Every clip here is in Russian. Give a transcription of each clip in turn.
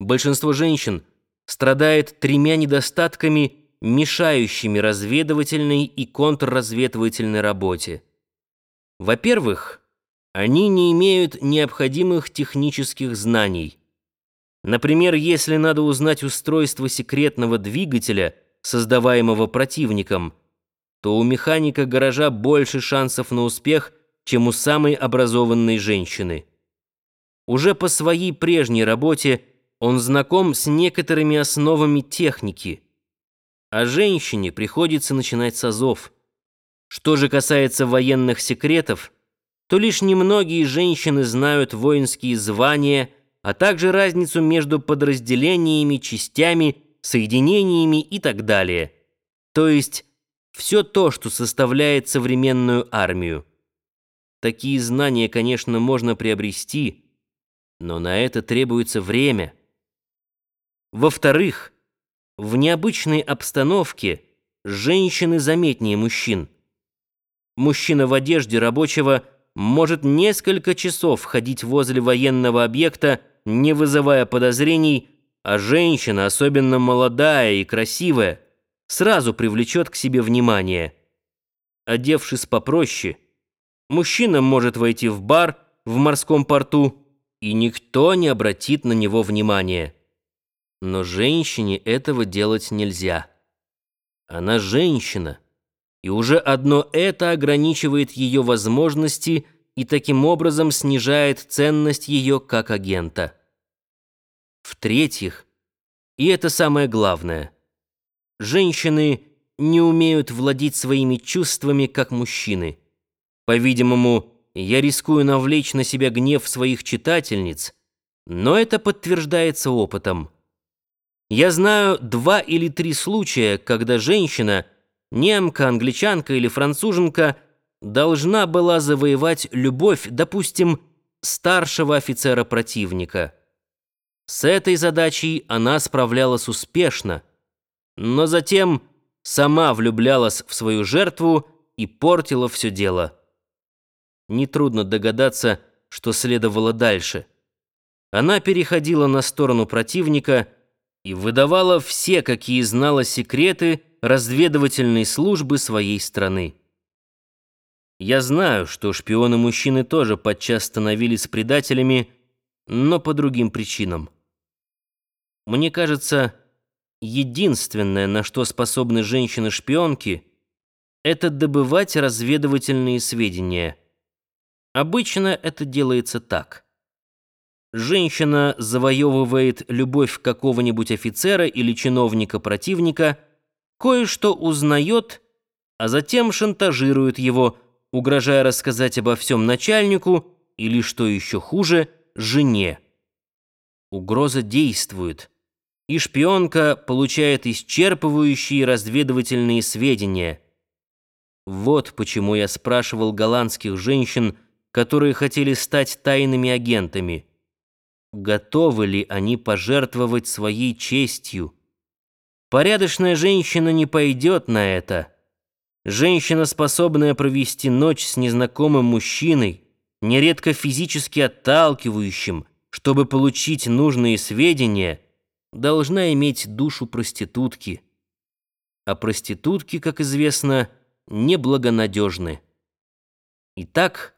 большинство женщин страдает тремя недостатками, мешающими разведывательной и контрразведывательной работе. Во-первых, они не имеют необходимых технических знаний. Например, если надо узнать устройство секретного двигателя, создаваемого противником, то у механика гаража больше шансов на успех, чем у самой образованной женщины. Уже по своей прежней работе он знаком с некоторыми основами техники, а женщине приходится начинать с азов. Что же касается военных секретов, то лишь немногие женщины знают воинские звания, а также разницу между подразделениями, частями, соединениями и так далее. То есть все то, что составляет современную армию. Такие знания, конечно, можно приобрести, но на это требуется время. Во-вторых, в необычной обстановке женщины заметнее мужчин. Мужчина в одежде рабочего может несколько часов ходить возле военного объекта, не вызывая подозрений, а женщина, особенно молодая и красивая, сразу привлечет к себе внимание. Одевшись попроще, мужчина может войти в бар в морском порту, и никто не обратит на него внимания. Но женщине этого делать нельзя. Она женщина, и уже одно это ограничивает ее возможности и таким образом снижает ценность ее как агента. В-третьих, и это самое главное, женщины не умеют владеть своими чувствами, как мужчины. По-видимому, я рискую навлечь на себя гнев своих читательниц, но это подтверждается опытом. Я знаю два или три случая, когда женщина, немка, англичанка или француженка, должна была завоевать любовь, допустим, старшего офицера противника. С этой задачей она справлялась успешно, но затем сама влюблялась в свою жертву и портила все дело. Нетрудно догадаться, что следовало дальше. Она переходила на сторону противника и выдавала все, какие знала секреты разведывательной службы своей страны. Я знаю, что шпионы-мужчины тоже подчас становились предателями, но по другим причинам. Мне кажется, единственное, на что способны женщины-шпионки, это добывать разведывательные сведения. Обычно это делается так. Женщина завоевывает любовь какого-нибудь офицера или чиновника противника, кое-что узнает, а затем шантажирует его, угрожая рассказать обо всем начальнику или, что еще хуже, жене. Угроза действует, и шпионка получает исчерпывающие разведывательные сведения. Вот почему я спрашивал голландских женщин, которые хотели стать тайными агентами. Готовы ли они пожертвовать своей честью? Порядочная женщина не пойдет на это. Женщина, способная провести ночь с незнакомым мужчиной, нередко физически отталкивающим, чтобы получить нужные сведения, должна иметь душу проститутки. А проститутки, как известно, неблагонадежны. Итак,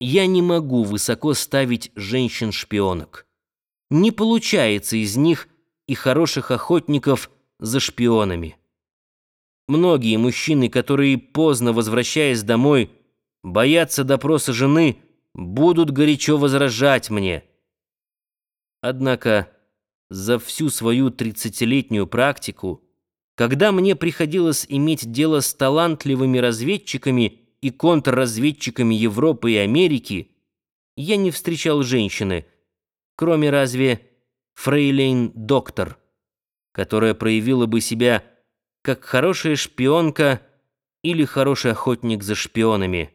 я не могу высоко ставить женщин-шпионок. Не получается из них и хороших охотников за шпионами. Многие мужчины, которые поздно возвращаясь домой, боятся допроса жены, будут горячо возражать мне – Однако за всю свою тридцатилетнюю практику, когда мне приходилось иметь дело с талантливыми разведчиками и контрразведчиками Европы и Америки, я не встречал женщины, кроме разве фрейлейн-доктор, которая проявила бы себя как хорошая шпионка или хороший охотник за шпионами.